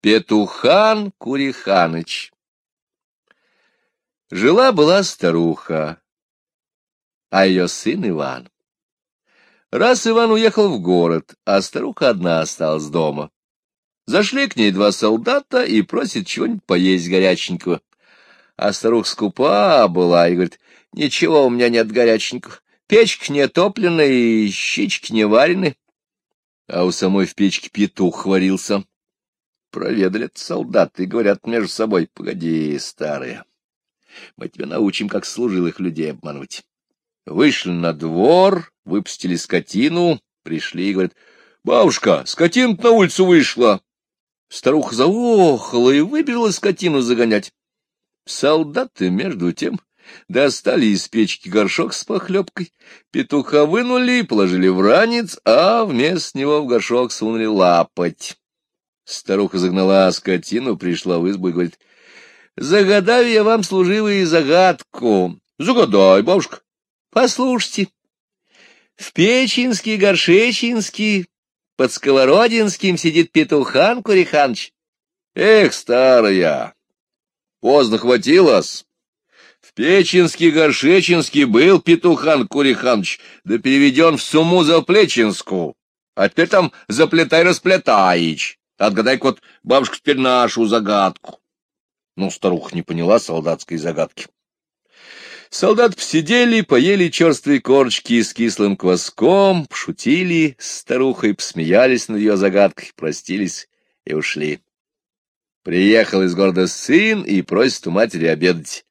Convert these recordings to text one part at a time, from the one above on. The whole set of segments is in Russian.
Петухан Куриханыч Жила-была старуха, а ее сын Иван. Раз Иван уехал в город, а старуха одна осталась дома. Зашли к ней два солдата и просят чего-нибудь поесть горяченького. А старуха скупа была и говорит, ничего у меня нет горяченького. Печка не топлена и щички не варены. А у самой в печке петух варился. Проведали солдаты и говорят между собой, погоди, старые, мы тебя научим, как служилых людей обмануть. Вышли на двор, выпустили скотину, пришли и говорят, бабушка, скотина на улицу вышла. Старуха заохала и выбежала скотину загонять. Солдаты, между тем, достали из печки горшок с похлебкой, петуха вынули и положили в ранец, а вместо него в горшок сунули лапоть. Старуха загнала скотину, пришла в избу и говорит, — Загадаю я вам, служивые, загадку. — Загадай, бабушка. — Послушайте. В Печенске, Горшеченске, под Сковородинским сидит петухан Куриханыч. — Эх, старая, поздно хватилось. В Печенске, Горшеченске был петухан Куриханыч, да переведен в Суму Заплеченскую, а теперь там заплетай-расплетаич. Отгадай-ка вот, бабушка, теперь нашу загадку. Ну, старуха не поняла солдатской загадки. Солдат посидели, поели черствые корочки с кислым кваском, пошутили с старухой, посмеялись над ее загадкой, простились и ушли. Приехал из города сын и просит у матери обедать.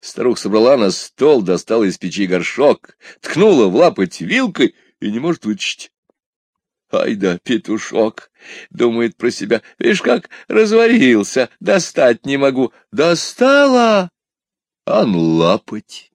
Старуха собрала на стол, достала из печи горшок, ткнула в лапоть вилкой и не может вытащить. Ай да, петушок, думает про себя, видишь, как разварился, достать не могу. Достала, ан лапать.